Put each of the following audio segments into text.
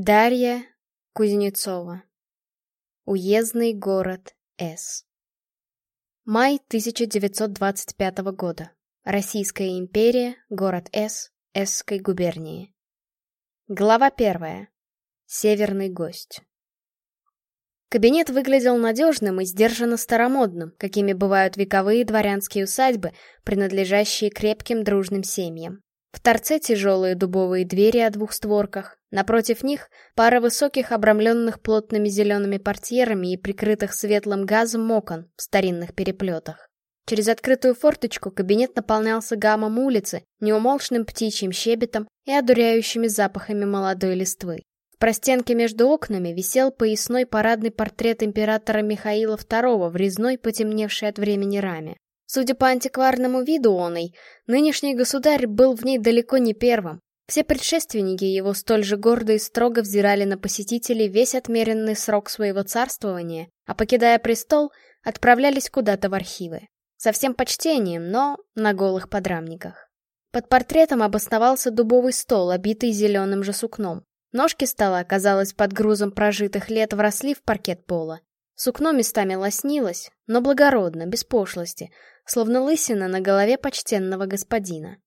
Дарья Кузнецова. Уездный город С. Май 1925 года. Российская империя, город С, Эсской губернии. Глава первая. Северный гость. Кабинет выглядел надежным и сдержанно старомодным, какими бывают вековые дворянские усадьбы, принадлежащие крепким дружным семьям. В торце тяжелые дубовые двери о двух створках, напротив них пара высоких, обрамленных плотными зелеными портьерами и прикрытых светлым газом окон в старинных переплетах. Через открытую форточку кабинет наполнялся гамом улицы, неумолчным птичьим щебетом и одуряющими запахами молодой листвы. В простенке между окнами висел поясной парадный портрет императора Михаила II в резной, потемневшей от времени раме. Судя по антикварному виду оной, нынешний государь был в ней далеко не первым. Все предшественники его столь же гордо и строго взирали на посетителей весь отмеренный срок своего царствования, а покидая престол, отправлялись куда-то в архивы. Со всем почтением, но на голых подрамниках. Под портретом обосновался дубовый стол, обитый зеленым же сукном. Ножки стола, казалось, под грузом прожитых лет вросли в паркет пола. Сукно местами лоснилось, но благородно, без пошлости, словно лысина на голове почтенного господина.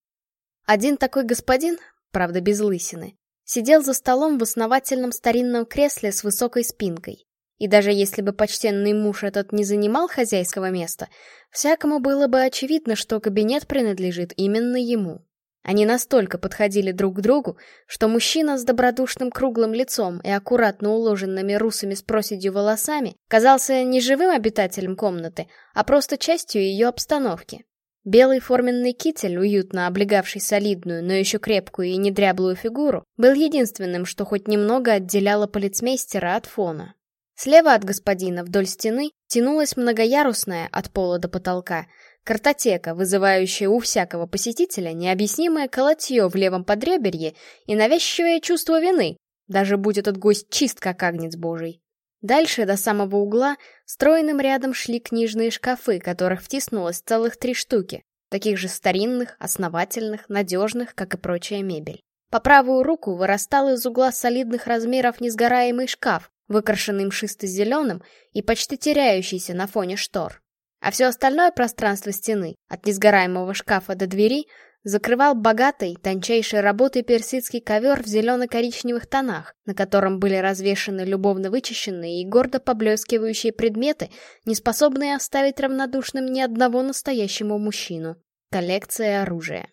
Один такой господин, правда без лысины, сидел за столом в основательном старинном кресле с высокой спинкой. И даже если бы почтенный муж этот не занимал хозяйского места, всякому было бы очевидно, что кабинет принадлежит именно ему. Они настолько подходили друг к другу, что мужчина с добродушным круглым лицом и аккуратно уложенными русами с проседью волосами казался не живым обитателем комнаты, а просто частью ее обстановки. Белый форменный китель, уютно облегавший солидную, но еще крепкую и недряблую фигуру, был единственным, что хоть немного отделяло полицмейстера от фона. Слева от господина вдоль стены тянулась многоярусная от пола до потолка Картотека, вызывающая у всякого посетителя необъяснимое колотье в левом подреберье и навязчивое чувство вины, даже будь этот гость чист, как агнец божий. Дальше, до самого угла, стройным рядом шли книжные шкафы, которых втиснулось целых три штуки, таких же старинных, основательных, надежных, как и прочая мебель. По правую руку вырастал из угла солидных размеров несгораемый шкаф, выкрашенный мшисто-зеленым и почти теряющийся на фоне штор. А все остальное пространство стены, от несгораемого шкафа до двери, закрывал богатый, тончайшей работы персидский ковер в зелено-коричневых тонах, на котором были развешаны любовно вычищенные и гордо поблескивающие предметы, не способные оставить равнодушным ни одного настоящему мужчину. Коллекция оружия.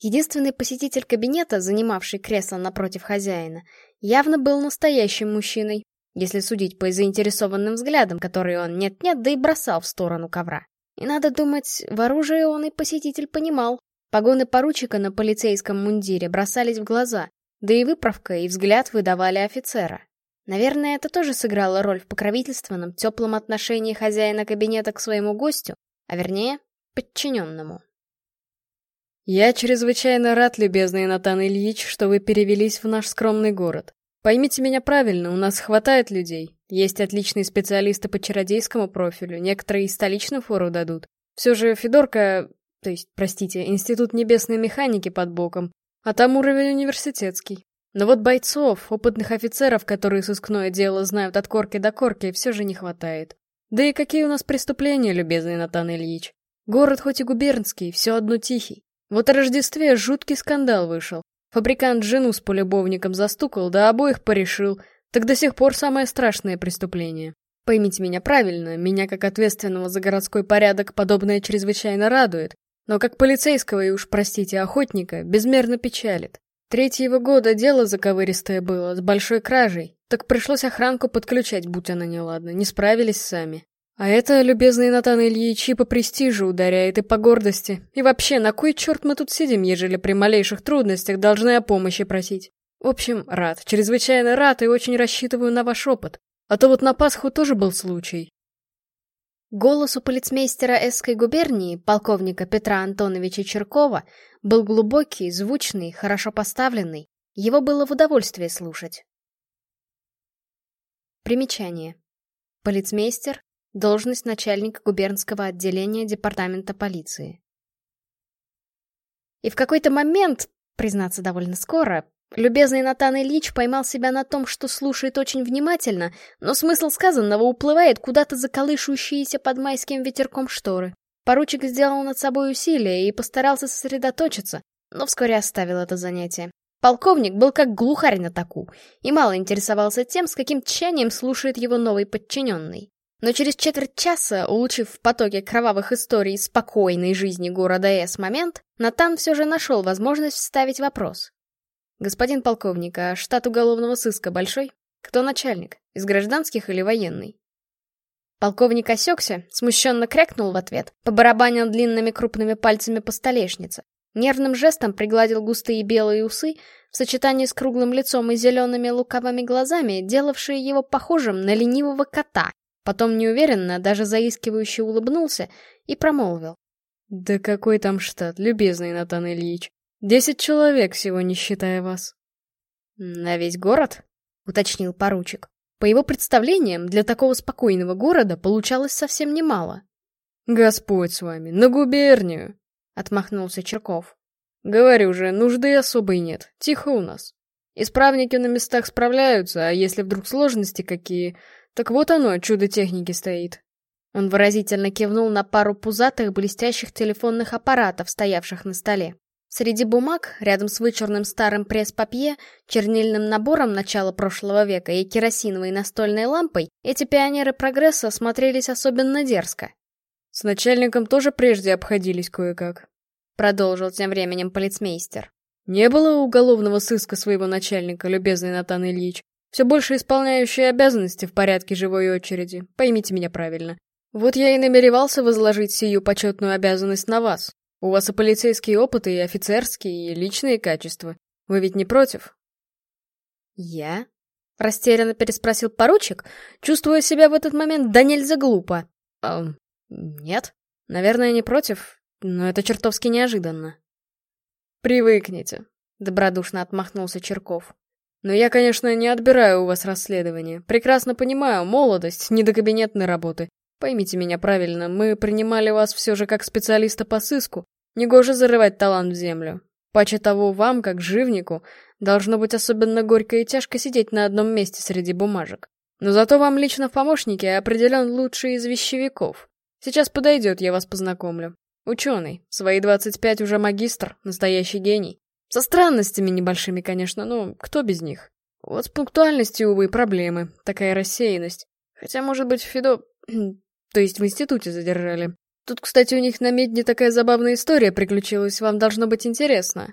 Единственный посетитель кабинета, занимавший кресло напротив хозяина, явно был настоящим мужчиной, если судить по заинтересованным взглядам, которые он нет-нет, да и бросал в сторону ковра. И надо думать, в оружии он и посетитель понимал. Погоны поручика на полицейском мундире бросались в глаза, да и выправка, и взгляд выдавали офицера. Наверное, это тоже сыграло роль в покровительственном, теплом отношении хозяина кабинета к своему гостю, а вернее, подчиненному. «Я чрезвычайно рад, любезный Натан Ильич, что вы перевелись в наш скромный город. Поймите меня правильно, у нас хватает людей. Есть отличные специалисты по чародейскому профилю, некоторые и столичную фору дадут. Все же Федорка, то есть, простите, Институт небесной механики под боком, а там уровень университетский. Но вот бойцов, опытных офицеров, которые сыскное дело знают от корки до корки, все же не хватает. Да и какие у нас преступления, любезный Натан Ильич. Город хоть и губернский, все одно тихий. Вот о Рождестве жуткий скандал вышел. Фабрикант жену с полюбовником застукал, да обоих порешил. Так до сих пор самое страшное преступление. Поймите меня правильно, меня как ответственного за городской порядок подобное чрезвычайно радует. Но как полицейского и уж, простите, охотника, безмерно печалит. Третьего года дело заковыристое было, с большой кражей. Так пришлось охранку подключать, будь она неладна, не справились сами. А это, любезный Натан Ильич, и по престижу ударяет, и по гордости. И вообще, на кой черт мы тут сидим, ежели при малейших трудностях должны о помощи просить? В общем, рад, чрезвычайно рад и очень рассчитываю на ваш опыт. А то вот на Пасху тоже был случай. Голос у полицмейстера Эсской губернии, полковника Петра Антоновича Черкова, был глубокий, звучный, хорошо поставленный. Его было в удовольствие слушать. Примечание. Полицмейстер Должность начальника губернского отделения департамента полиции. И в какой-то момент, признаться довольно скоро, Любезный Натан Ильич поймал себя на том, что слушает очень внимательно, но смысл сказанного уплывает куда-то за колышущиеся под майским ветерком шторы. Поручик сделал над собой усилие и постарался сосредоточиться, но вскоре оставил это занятие. Полковник был как глухарь на таку и мало интересовался тем, с каким тщанием слушает его новый подчиненный. Но через четверть часа, улучив в потоке кровавых историй спокойной жизни города С момент, Натан все же нашел возможность вставить вопрос. «Господин полковник, а штат уголовного сыска большой? Кто начальник? Из гражданских или военный?» Полковник осекся, смущенно крякнул в ответ, побарабанил длинными крупными пальцами по столешнице. Нервным жестом пригладил густые белые усы, в сочетании с круглым лицом и зелеными лукавыми глазами, делавшие его похожим на ленивого кота. Потом неуверенно, даже заискивающе улыбнулся и промолвил. «Да какой там штат, любезный Натан Ильич? Десять человек всего, не считая вас». «На весь город?» — уточнил поручик. По его представлениям, для такого спокойного города получалось совсем немало. «Господь с вами, на губернию!» — отмахнулся Черков. «Говорю же, нужды особой нет, тихо у нас. Исправники на местах справляются, а если вдруг сложности какие, так вот оно, чудо техники стоит». Он выразительно кивнул на пару пузатых блестящих телефонных аппаратов, стоявших на столе. Среди бумаг, рядом с вычурным старым пресс-папье, чернильным набором начала прошлого века и керосиновой настольной лампой, эти пионеры прогресса смотрелись особенно дерзко. «С начальником тоже прежде обходились кое-как», — продолжил тем временем полицмейстер. «Не было уголовного сыска своего начальника, любезный Натан Ильич. Все больше исполняющие обязанности в порядке живой очереди, поймите меня правильно. Вот я и намеревался возложить сию почетную обязанность на вас, у вас и полицейские опыты, и офицерские, и личные качества. Вы ведь не против?» «Я?» — растерянно переспросил поручик, чувствуя себя в этот момент да нельзя глупо. «Эм, нет, наверное, не против, но это чертовски неожиданно». «Привыкните», — добродушно отмахнулся Черков. «Но я, конечно, не отбираю у вас расследование. Прекрасно понимаю, молодость, не до кабинетной работы. Поймите меня правильно, мы принимали вас все же как специалиста по сыску. Негоже зарывать талант в землю. Паче того, вам, как живнику, должно быть особенно горько и тяжко сидеть на одном месте среди бумажек. Но зато вам лично в помощнике определен лучший из вещевиков. Сейчас подойдет, я вас познакомлю. Ученый, свои 25 уже магистр, настоящий гений. Со странностями небольшими, конечно, но кто без них? Вот с пунктуальностью, увы, проблемы, такая рассеянность. Хотя, может быть, Фидо... То есть в институте задержали. Тут, кстати, у них на медне такая забавная история приключилась, вам должно быть интересно.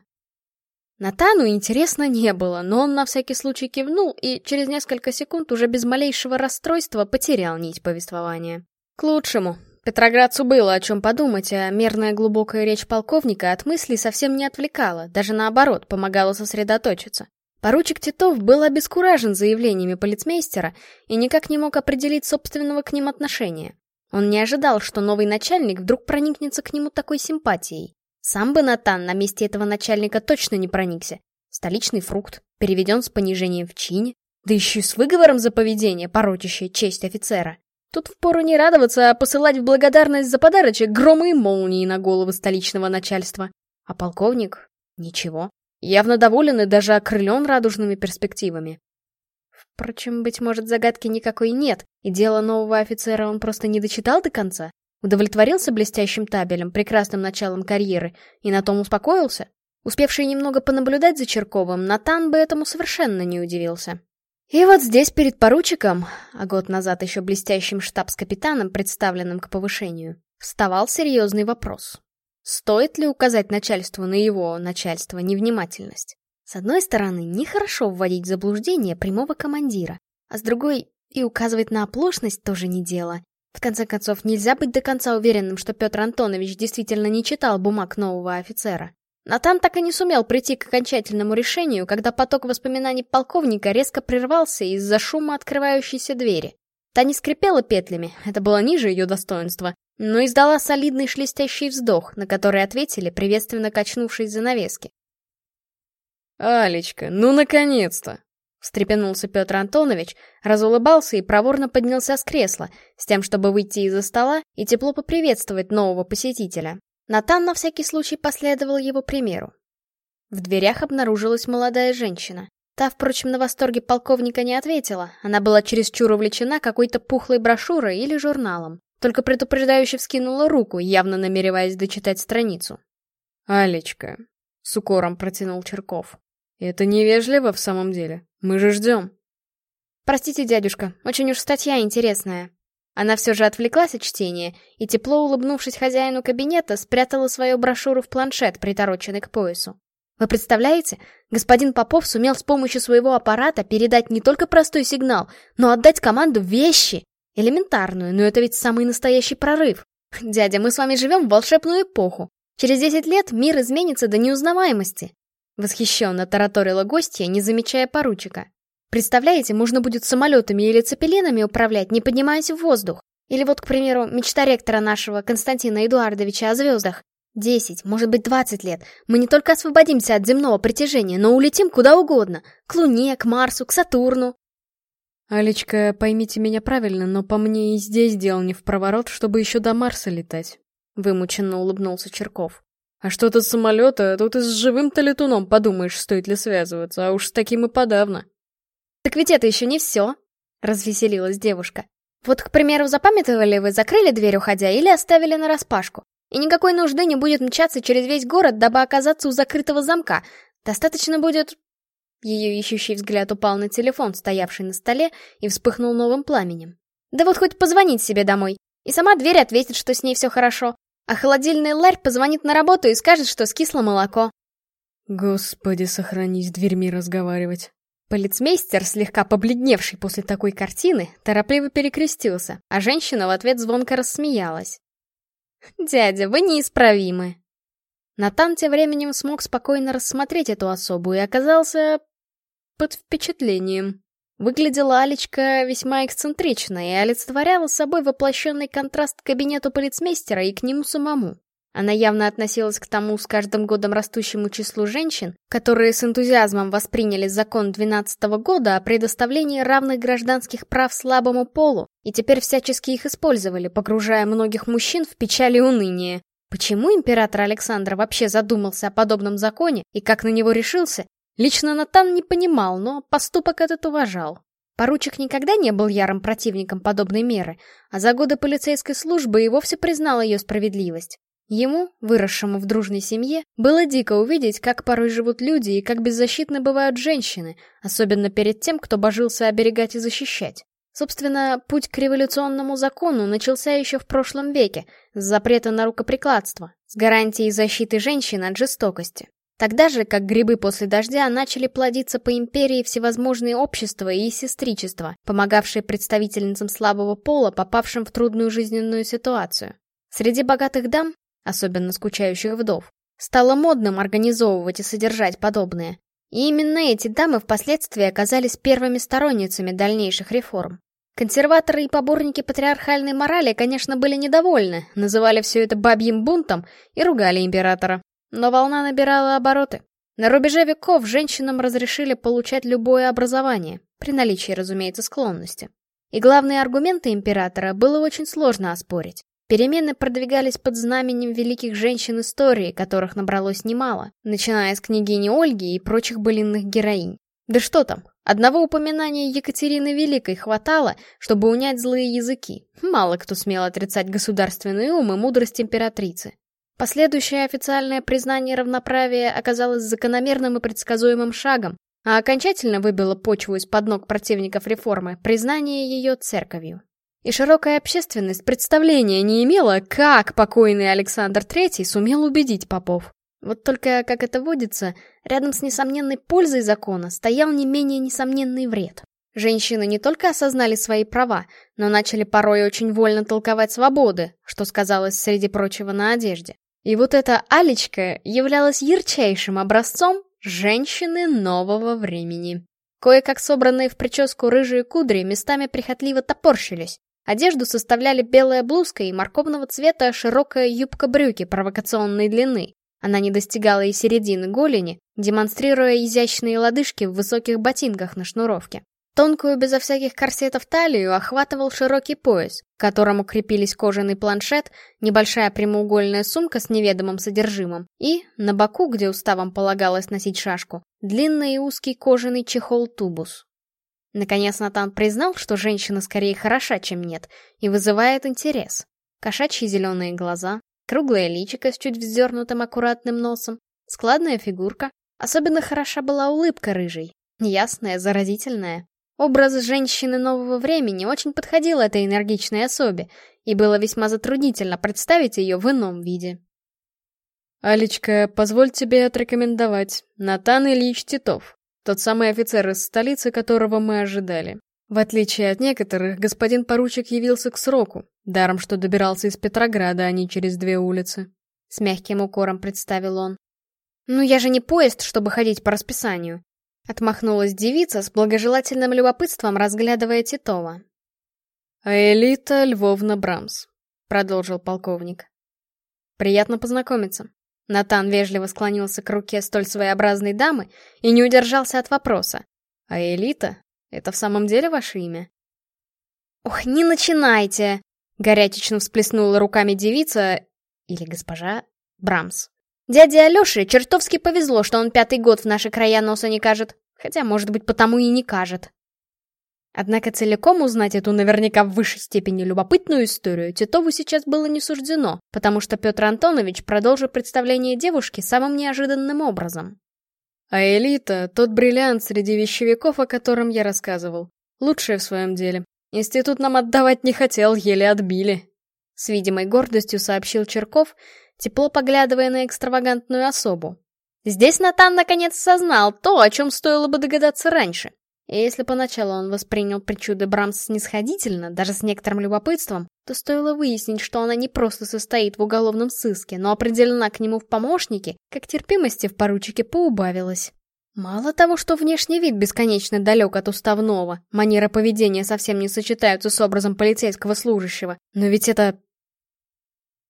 Натану интересно не было, но он на всякий случай кивнул и через несколько секунд уже без малейшего расстройства потерял нить повествования. К лучшему. Петроградцу было о чем подумать, а мерная глубокая речь полковника от мыслей совсем не отвлекала, даже наоборот, помогала сосредоточиться. Поручик Титов был обескуражен заявлениями полицмейстера и никак не мог определить собственного к ним отношения. Он не ожидал, что новый начальник вдруг проникнется к нему такой симпатией. Сам бы Натан на месте этого начальника точно не проникся. Столичный фрукт, переведен с понижением в чине, да еще и с выговором за поведение, порочащее честь офицера. Тут впору не радоваться, а посылать в благодарность за подарочек громы и молнии на головы столичного начальства. А полковник? Ничего. Явно доволен и даже окрылен радужными перспективами. Впрочем, быть может, загадки никакой нет, и дело нового офицера он просто не дочитал до конца? Удовлетворился блестящим табелем, прекрасным началом карьеры, и на том успокоился? Успевший немного понаблюдать за Черковым, Натан бы этому совершенно не удивился. И вот здесь перед поручиком, а год назад еще блестящим штабс-капитаном, представленным к повышению, вставал серьезный вопрос. Стоит ли указать начальству на его, начальство, невнимательность? С одной стороны, нехорошо вводить в заблуждение прямого командира, а с другой, и указывать на оплошность тоже не дело. В конце концов, нельзя быть до конца уверенным, что Петр Антонович действительно не читал бумаг нового офицера. Натан так и не сумел прийти к окончательному решению, когда поток воспоминаний полковника резко прервался из-за шума открывающейся двери. Та не скрипела петлями, это было ниже ее достоинства, но издала солидный шелестящий вздох, на который ответили, приветственно качнувшись занавески. «Алечка, ну наконец-то!» Встрепенулся Петр Антонович, разулыбался и проворно поднялся с кресла, с тем, чтобы выйти из-за стола и тепло поприветствовать нового посетителя. Натан на всякий случай последовал его примеру. В дверях обнаружилась молодая женщина. Та, впрочем, на восторге полковника не ответила. Она была чересчур увлечена какой-то пухлой брошюрой или журналом. Только предупреждающе вскинула руку, явно намереваясь дочитать страницу. «Алечка», — с укором протянул Черков. «Это невежливо в самом деле. Мы же ждем». «Простите, дядюшка, очень уж статья интересная». Она все же отвлеклась от чтения и, тепло улыбнувшись хозяину кабинета, спрятала свою брошюру в планшет, притороченный к поясу. Вы представляете, господин Попов сумел с помощью своего аппарата передать не только простой сигнал, но отдать команду вещи. Элементарную, но это ведь самый настоящий прорыв. Дядя, мы с вами живем в волшебную эпоху. Через 10 лет мир изменится до неузнаваемости. Восхищенно тараторила гостья, не замечая поручика. Представляете, можно будет самолетами или цепелинами управлять, не поднимаясь в воздух. Или вот, к примеру, мечта ректора нашего, Константина Эдуардовича, о звездах. Десять, может быть, двадцать лет. Мы не только освободимся от земного притяжения, но улетим куда угодно. К Луне, к Марсу, к Сатурну. Алечка, поймите меня правильно, но по мне и здесь дело не в проворот, чтобы еще до Марса летать. Вымученно улыбнулся Черков. А что-то самолета, тут и с живым-то летуном подумаешь, стоит ли связываться, а уж с таким и подавно. Так ведь это еще не все, развеселилась девушка. Вот, к примеру, запамятовали вы, закрыли дверь уходя или оставили нараспашку? И никакой нужды не будет мчаться через весь город, дабы оказаться у закрытого замка. Достаточно будет... Ее ищущий взгляд упал на телефон, стоявший на столе, и вспыхнул новым пламенем. Да вот хоть позвонить себе домой. И сама дверь ответит, что с ней все хорошо. А холодильный ларь позвонит на работу и скажет, что скисло молоко. Господи, сохранись дверьми разговаривать. Полицмейстер, слегка побледневший после такой картины, торопливо перекрестился, а женщина в ответ звонко рассмеялась. «Дядя, вы неисправимы!» Натан тем временем смог спокойно рассмотреть эту особу и оказался... под впечатлением. Выглядела Алечка весьма эксцентрично и олицетворяла собой воплощенный контраст к кабинету полицмейстера и к нему самому. Она явно относилась к тому с каждым годом растущему числу женщин, которые с энтузиазмом восприняли закон 12 -го года о предоставлении равных гражданских прав слабому полу и теперь всячески их использовали, погружая многих мужчин в печаль и уныние. Почему император Александр вообще задумался о подобном законе и как на него решился, лично Натан не понимал, но поступок этот уважал. Поручик никогда не был ярым противником подобной меры, а за годы полицейской службы и вовсе признал ее справедливость. Ему, выросшему в дружной семье, было дико увидеть, как порой живут люди и как беззащитны бывают женщины, особенно перед тем, кто божился оберегать и защищать. Собственно, путь к революционному закону начался еще в прошлом веке, с запрета на рукоприкладство, с гарантией защиты женщин от жестокости. Тогда же, как грибы после дождя, начали плодиться по империи всевозможные общества и сестричества, помогавшие представительницам слабого пола, попавшим в трудную жизненную ситуацию. Среди богатых дам особенно скучающих вдов, стало модным организовывать и содержать подобное. И именно эти дамы впоследствии оказались первыми сторонницами дальнейших реформ. Консерваторы и поборники патриархальной морали, конечно, были недовольны, называли все это бабьим бунтом и ругали императора. Но волна набирала обороты. На рубеже веков женщинам разрешили получать любое образование, при наличии, разумеется, склонности. И главные аргументы императора было очень сложно оспорить. Перемены продвигались под знаменем великих женщин истории, которых набралось немало, начиная с княгини Ольги и прочих былинных героинь. Да что там, одного упоминания Екатерины Великой хватало, чтобы унять злые языки. Мало кто смел отрицать государственный ум и мудрость императрицы. Последующее официальное признание равноправия оказалось закономерным и предсказуемым шагом, а окончательно выбило почву из-под ног противников реформы признание ее церковью. И широкая общественность представления не имела, как покойный Александр III сумел убедить попов. Вот только, как это водится, рядом с несомненной пользой закона стоял не менее несомненный вред. Женщины не только осознали свои права, но начали порой очень вольно толковать свободы, что сказалось, среди прочего, на одежде. И вот эта Алечка являлась ярчайшим образцом женщины нового времени. Кое-как собранные в прическу рыжие кудри местами прихотливо топорщились, Одежду составляли белая блузка и морковного цвета широкая юбка-брюки провокационной длины. Она не достигала и середины голени, демонстрируя изящные лодыжки в высоких ботинках на шнуровке. Тонкую, безо всяких корсетов талию охватывал широкий пояс, к которому крепились кожаный планшет, небольшая прямоугольная сумка с неведомым содержимым и, на боку, где уставом полагалось носить шашку, длинный и узкий кожаный чехол-тубус. Наконец Натан признал, что женщина скорее хороша, чем нет, и вызывает интерес. Кошачьи зеленые глаза, круглое личико с чуть вздернутым аккуратным носом, складная фигурка. Особенно хороша была улыбка рыжей, ясная, заразительная. Образ женщины нового времени очень подходил этой энергичной особе, и было весьма затруднительно представить ее в ином виде. «Алечка, позволь тебе отрекомендовать. Натан Ильич Титов, тот самый офицер из столицы, которого мы ожидали. В отличие от некоторых, господин поручик явился к сроку, даром что добирался из Петрограда, а не через две улицы». С мягким укором представил он. «Ну я же не поезд, чтобы ходить по расписанию. Отмахнулась девица с благожелательным любопытством, разглядывая Титова. «А Элита Львовна Брамс», — продолжил полковник. «Приятно познакомиться». Натан вежливо склонился к руке столь своеобразной дамы и не удержался от вопроса. «А Элита? Это в самом деле ваше имя?» «Ох, не начинайте!» — горячечно всплеснула руками девица, или госпожа, Брамс. Дяде Алёше чертовски повезло, что он пятый год в наши края носа не кажет. Хотя, может быть, потому и не кажет. Однако целиком узнать эту наверняка в высшей степени любопытную историю Титову сейчас было не суждено, потому что Петр Антонович продолжил представление девушки самым неожиданным образом. А Элита — тот бриллиант среди вещевиков, о котором я рассказывал. Лучшая в своем деле. Институт нам отдавать не хотел, еле отбили. С видимой гордостью сообщил Черков, тепло поглядывая на экстравагантную особу. Здесь Натан наконец осознал то, о чем стоило бы догадаться раньше. И если поначалу он воспринял причуды Брамс снисходительно, даже с некоторым любопытством, то стоило выяснить, что она не просто состоит в уголовном сыске, но определена к нему в помощнике, как терпимости в поручике поубавилось. Мало того, что внешний вид бесконечно далек от уставного, манера поведения совсем не сочетаются с образом полицейского служащего, но ведь это...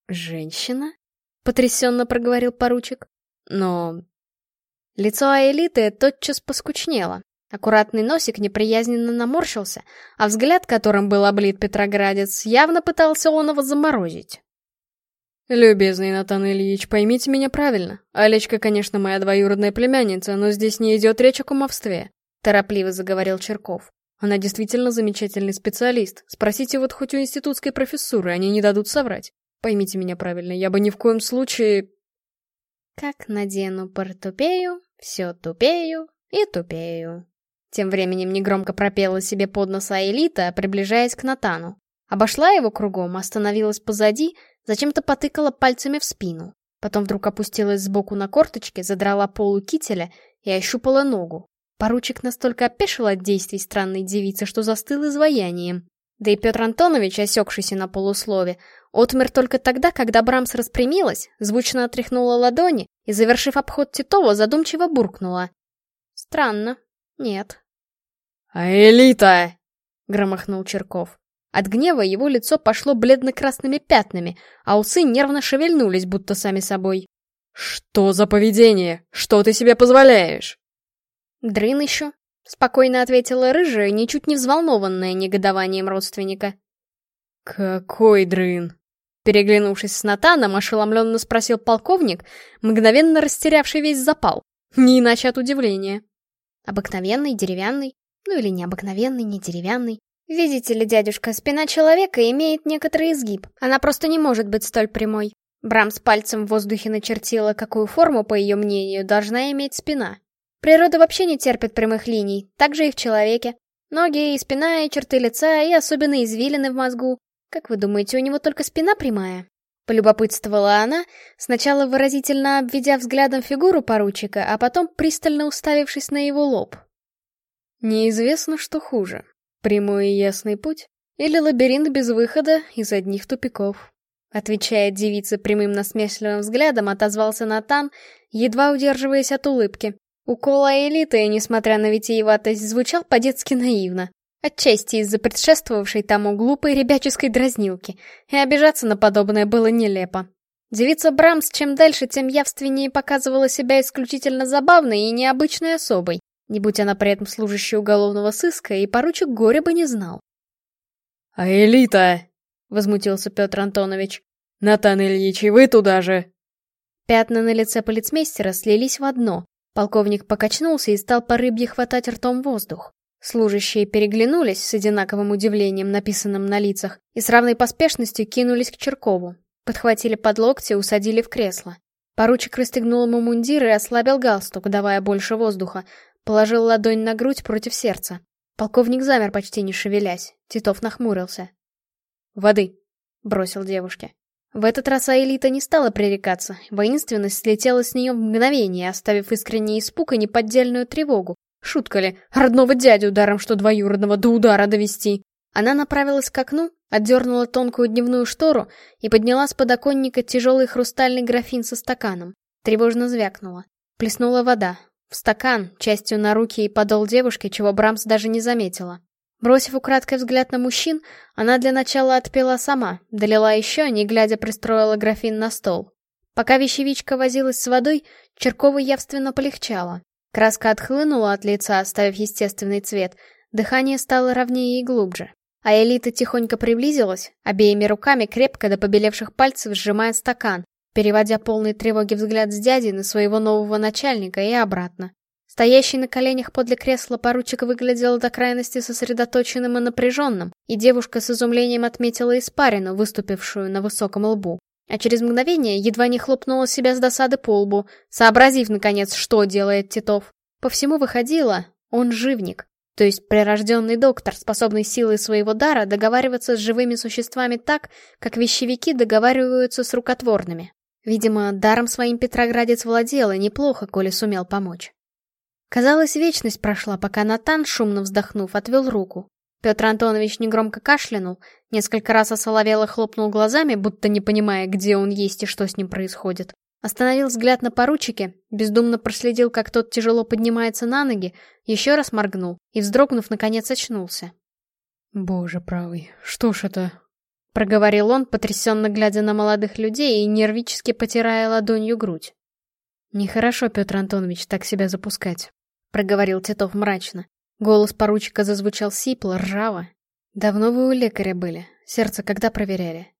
Женщина? — потрясенно проговорил поручик. «Но...» Лицо Аэлиты тотчас поскучнело. Аккуратный носик неприязненно наморщился, а взгляд, которым был облит Петроградец, явно пытался он его заморозить. «Любезный Натан Ильич, поймите меня правильно. Алечка, конечно, моя двоюродная племянница, но здесь не идет речь о кумовстве», — торопливо заговорил Черков. «Она действительно замечательный специалист. Спросите вот хоть у институтской профессуры, они не дадут соврать. Поймите меня правильно, я бы ни в коем случае... Как надену портупею, все тупею и тупею. Тем временем негромко пропела себе под нос Аэлита, приближаясь к Натану. Обошла его кругом, остановилась позади, зачем-то потыкала пальцами в спину. Потом вдруг опустилась сбоку на корточки, задрала полу кителя и ощупала ногу. Поручик настолько опешил от действий странной девицы, что застыл изваянием. Да и Петр Антонович, осекшийся на полуслове, Отмер только тогда, когда Брамс распрямилась, звучно отряхнула ладони и, завершив обход Титова, задумчиво буркнула. Странно. Нет. «А элита!» — громохнул Черков. От гнева его лицо пошло бледно-красными пятнами, а усы нервно шевельнулись, будто сами собой. «Что за поведение? Что ты себе позволяешь?» «Дрын еще», — спокойно ответила рыжая, ничуть не взволнованная негодованием родственника. «Какой дрын?» Переглянувшись с Натаном, ошеломленно спросил полковник, мгновенно растерявший весь запал. Не иначе от удивления. Обыкновенный, деревянный, ну или необыкновенный, не деревянный. Видите ли, дядюшка, спина человека имеет некоторый изгиб. Она просто не может быть столь прямой. Брамс пальцем в воздухе начертила, какую форму, по ее мнению, должна иметь спина. Природа вообще не терпит прямых линий, так же и в человеке. Ноги, и спина, и черты лица, и особенно извилины в мозгу. «Как вы думаете, у него только спина прямая?» Полюбопытствовала она, сначала выразительно обведя взглядом фигуру поручика, а потом пристально уставившись на его лоб. Неизвестно, что хуже. Прямой и ясный путь или лабиринт без выхода из одних тупиков. Отвечая девице прямым насмешливым взглядом, отозвался Натан, едва удерживаясь от улыбки. Укол элиты, несмотря на витиеватость, звучал по-детски наивно. Отчасти из-за предшествовавшей тому глупой ребяческой дразнилки, и обижаться на подобное было нелепо. Девица Брамс чем дальше, тем явственнее показывала себя исключительно забавной и необычной особой, не будь она при этом служащей уголовного сыска, и поручик горя бы не знал. «А элита!» — возмутился Петр Антонович. «Натан Ильич, и вы туда же!» Пятна на лице полицмейстера слились в одно. Полковник покачнулся и стал по рыбье хватать ртом воздух. Служащие переглянулись с одинаковым удивлением, написанным на лицах, и с равной поспешностью кинулись к Черкову. Подхватили под локти, усадили в кресло. Поручик расстегнул ему мундир и ослабил галстук, давая больше воздуха. Положил ладонь на грудь против сердца. Полковник замер, почти не шевелясь. Титов нахмурился. «Воды», — бросил девушке. В этот раз Аэлита не стала пререкаться, воинственность слетела с нее в мгновение, оставив искренний испуг и неподдельную тревогу. Шутка ли, родного дядю ударом, что двоюродного до удара довести. Она направилась к окну, отдернула тонкую дневную штору и подняла с подоконника тяжелый хрустальный графин со стаканом. Тревожно звякнула. Плеснула вода. В стакан, частью на руки и подол девушки, чего Брамс даже не заметила. Бросив украдкой взгляд на мужчин, она для начала отпила сама, долила еще, не глядя пристроила графин на стол. Пока вещевичка возилась с водой, Черкову явственно полегчало. Краска отхлынула от лица, оставив естественный цвет, дыхание стало ровнее и глубже. А Элита тихонько приблизилась, обеими руками крепко до побелевших пальцев сжимая стакан, переводя полный тревоги взгляд с дяди на своего нового начальника и обратно. Стоящий на коленях подле кресла поручик выглядел до крайности сосредоточенным и напряженным, и девушка с изумлением отметила испарину, выступившую на высоком лбу. А через мгновение едва не хлопнула себя с досады по лбу, сообразив, наконец, что делает Титов. По всему выходило, он живник, то есть прирожденный доктор, способный силой своего дара договариваться с живыми существами так, как вещевики договариваются с рукотворными. Видимо, даром своим Петроградец владел и неплохо, коли сумел помочь. Казалось, вечность прошла, пока Натан, шумно вздохнув, отвел руку. Петр Антонович негромко кашлянул, несколько раз осоловело хлопнул глазами, будто не понимая, где он есть и что с ним происходит. Остановил взгляд на поручике, бездумно проследил, как тот тяжело поднимается на ноги, еще раз моргнул и, вздрогнув, наконец очнулся. «Боже правый, что ж это?» Проговорил он, потрясенно глядя на молодых людей и нервически потирая ладонью грудь. «Нехорошо, Петр Антонович, так себя запускать. — проговорил Титов мрачно. Голос поручика зазвучал сипло, ржаво. «Давно вы у лекаря были? Сердце когда проверяли?»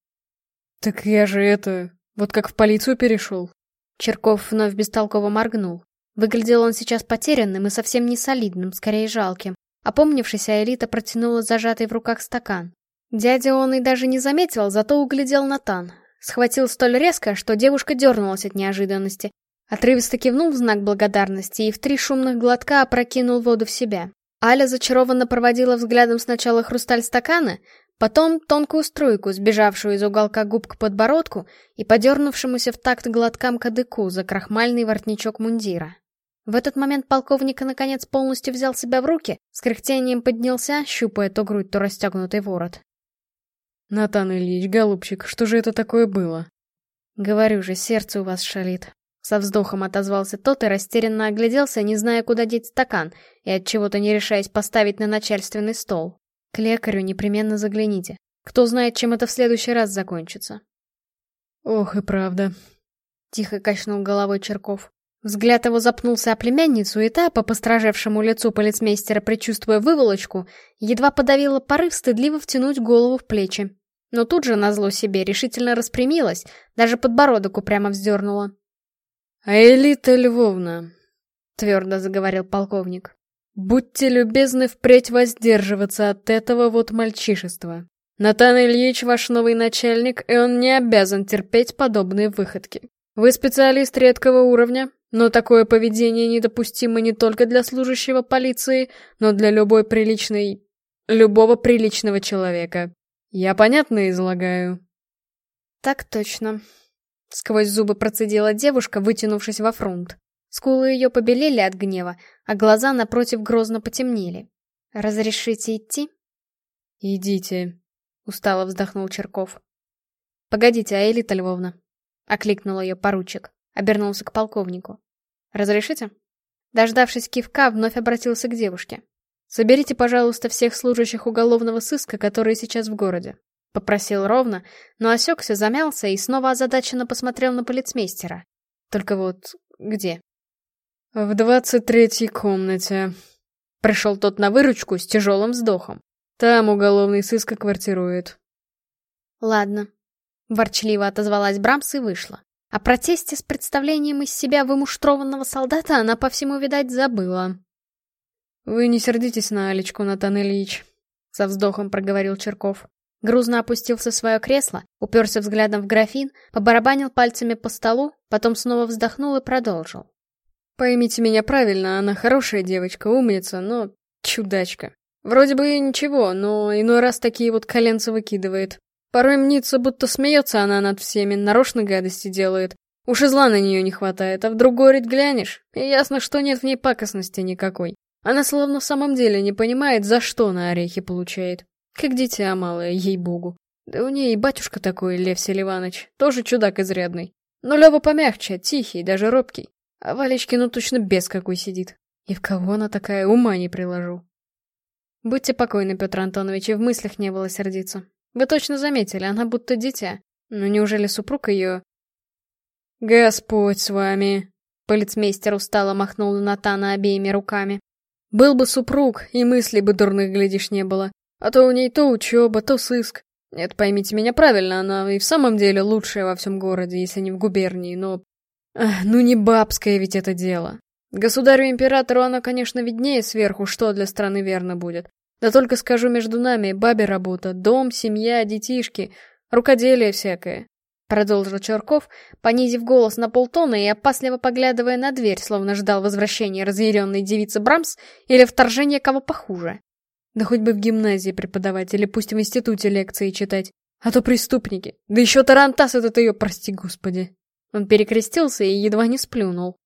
«Так я же это... Вот как в полицию перешел». Черков вновь бестолково моргнул. Выглядел он сейчас потерянным и совсем не солидным, скорее жалким. Опомнившись, Аэлита протянула зажатый в руках стакан. Дядя он и даже не заметил, зато углядел Натан. Схватил столь резко, что девушка дернулась от неожиданности, Отрывисто кивнул в знак благодарности и в три шумных глотка опрокинул воду в себя. Аля зачарованно проводила взглядом сначала хрусталь стакана, потом тонкую струйку, сбежавшую из уголка губ к подбородку и подернувшемуся в такт глоткам кадыку за крахмальный воротничок мундира. В этот момент полковника наконец полностью взял себя в руки, с кряхтением поднялся, щупая то грудь, то расстегнутый ворот. «Натан Ильич, голубчик, что же это такое было?» «Говорю же, сердце у вас шалит», со вздохом отозвался тот и растерянно огляделся, не зная, куда деть стакан, и от чего то не решаясь поставить на начальственный стол. К лекарю непременно загляните. Кто знает, чем это в следующий раз закончится. Ох и правда. Тихо качнул головой Черков. Взгляд его запнулся о племянницу, и та, по постражевшему лицу полицмейстера, предчувствуя выволочку, едва подавила порыв стыдливо втянуть голову в плечи. Но тут же, назло себе, решительно распрямилась, даже подбородок упрямо вздернула. «А Элита Львовна», — твердо заговорил полковник, — «будьте любезны впредь воздерживаться от этого вот мальчишества. Натан Ильич ваш новый начальник, и он не обязан терпеть подобные выходки. Вы специалист редкого уровня, но такое поведение недопустимо не только для служащего полиции, но для любой приличной... любого приличного человека. Я понятно излагаю?» «Так точно», Сквозь зубы процедила девушка, вытянувшись во фронт. Скулы ее побелели от гнева, а глаза напротив грозно потемнели. «Разрешите идти?» «Идите», — устало вздохнул Черков. «Погодите, Аэлита Львовна», — окликнул ее поручик, обернулся к полковнику. «Разрешите?» Дождавшись кивка, вновь обратился к девушке. «Соберите, пожалуйста, всех служащих уголовного сыска, которые сейчас в городе. — попросил ровно, но осекся, замялся и снова озадаченно посмотрел на полицмейстера. Только вот где? «В двадцать третьей комнате». Пришел тот на выручку с тяжелым вздохом. «Там уголовный сыск квартирует». Ладно. Ворчливо отозвалась Брамс и вышла. О протесте с представлением из себя вымуштрованного солдата она по всему, видать, забыла. «Вы не сердитесь на Алечку, Натан Ильич», — со вздохом проговорил Черков. Грузно опустился в свое кресло, уперся взглядом в графин, побарабанил пальцами по столу, потом снова вздохнул и продолжил. «Поймите меня правильно, она хорошая девочка, умница, но чудачка. Вроде бы ничего, но иной раз такие вот коленца выкидывает. Порой мнится, будто смеется она над всеми, нарочно гадости делает. Уж и зла на нее не хватает, а вдруг горить глянешь, и ясно, что нет в ней пакостности никакой. Она словно в самом деле не понимает, за что на орехи получает. Как дитя малое, ей-богу. Да у ней и батюшка такой, Лев Селиваныч, тоже чудак изрядный. Но Лева помягче, тихий, даже робкий. А Валечки ну точно без какой сидит. И в кого она такая, ума не приложу. Будьте покойны, Петр Антонович, и в мыслях не было сердиться. Вы точно заметили, она будто дитя. Но неужели супруг ее... Господь с вами. Полицмейстер устало махнул на Натана обеими руками. Был бы супруг, и мыслей бы дурных, глядишь, не было. А то у ней то учеба, то сыск. Нет, поймите меня правильно, она и в самом деле лучшая во всем городе, если не в губернии, но... Ах, ну не бабское ведь это дело. Государю-императору оно, конечно, виднее сверху, что для страны верно будет. Да только скажу между нами, бабе работа, дом, семья, детишки, рукоделие всякое. Продолжил Чурков, понизив голос на полтона и опасливо поглядывая на дверь, словно ждал возвращения разъяренной девицы Брамс или вторжения кого похуже. Да хоть бы в гимназии преподавать или пусть в институте лекции читать. А то преступники. Да еще Тарантас этот ее, прости господи. Он перекрестился и едва не сплюнул.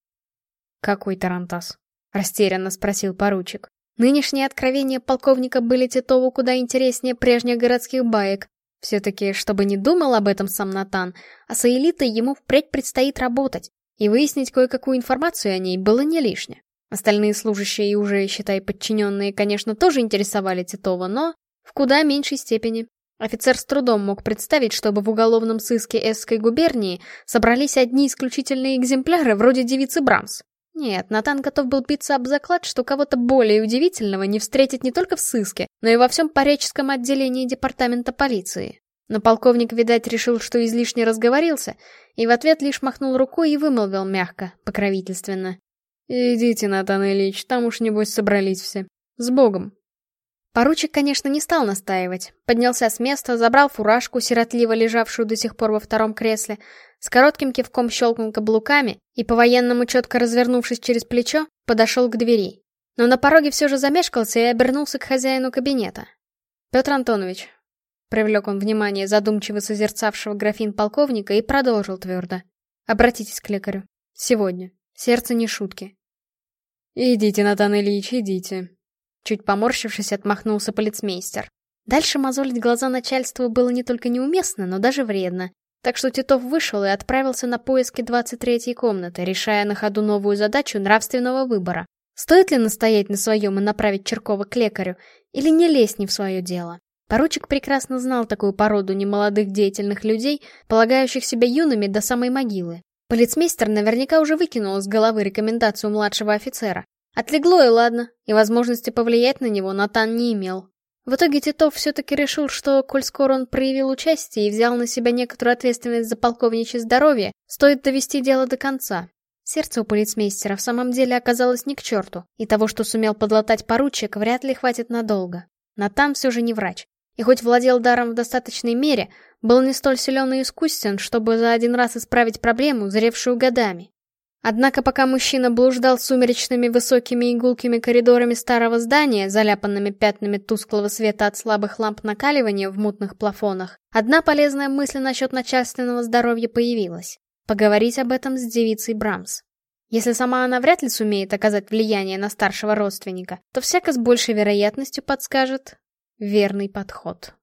«Какой Тарантас?» — растерянно спросил поручик. Нынешние откровения полковника были Титову куда интереснее прежних городских баек. Все-таки, чтобы не думал об этом сам Натан, а с элитой ему впредь предстоит работать, и выяснить кое-какую информацию о ней было не лишне. Остальные служащие и уже, считай, подчиненные, конечно, тоже интересовали Титова, но в куда меньшей степени. Офицер с трудом мог представить, чтобы в уголовном сыске Эсской губернии собрались одни исключительные экземпляры вроде девицы Брамс. Нет, Натан готов был биться об заклад, что кого-то более удивительного не встретить не только в сыске, но и во всем пореческом отделении департамента полиции. Но полковник, видать, решил, что излишне разговорился, и в ответ лишь махнул рукой и вымолвил мягко, покровительственно. «Идите, Натан Ильич, там уж небось собрались все. С Богом!» Поручик, конечно, не стал настаивать. Поднялся с места, забрал фуражку, сиротливо лежавшую до сих пор во втором кресле, с коротким кивком щелкнул каблуками и, по-военному четко развернувшись через плечо, подошел к двери. Но на пороге все же замешкался и обернулся к хозяину кабинета. «Петр Антонович», — привлек он внимание задумчиво созерцавшего графин полковника и продолжил твердо. «Обратитесь к лекарю. Сегодня. Сердце не шутки». «Идите, Натан Ильич, идите», — чуть поморщившись, отмахнулся полицмейстер. Дальше мозолить глаза начальству было не только неуместно, но даже вредно, так что Титов вышел и отправился на поиски 23-й комнаты, решая на ходу новую задачу нравственного выбора. Стоит ли настоять на своем и направить Черкова к лекарю, или не лезть не в свое дело? Поручик прекрасно знал такую породу немолодых деятельных людей, полагающих себя юными до самой могилы. Полицмейстер наверняка уже выкинул из головы рекомендацию младшего офицера. Отлегло и ладно, и возможности повлиять на него Натан не имел. В итоге Титов все-таки решил, что, коль скоро он проявил участие и взял на себя некоторую ответственность за полковничье здоровье, стоит довести дело до конца. Сердце у полицмейстера в самом деле оказалось не к черту, и того, что сумел подлатать поручик, вряд ли хватит надолго. Натан все же не врач, и хоть владел даром в достаточной мере, был не столь силен и искусен, чтобы за один раз исправить проблему, зревшую годами. Однако пока мужчина блуждал сумеречными высокими игулкими коридорами старого здания, заляпанными пятнами тусклого света от слабых ламп накаливания в мутных плафонах, одна полезная мысль насчет начальственного здоровья появилась. Поговорить об этом с девицей Брамс. Если сама она вряд ли сумеет оказать влияние на старшего родственника, то всяко с большей вероятностью подскажет верный подход.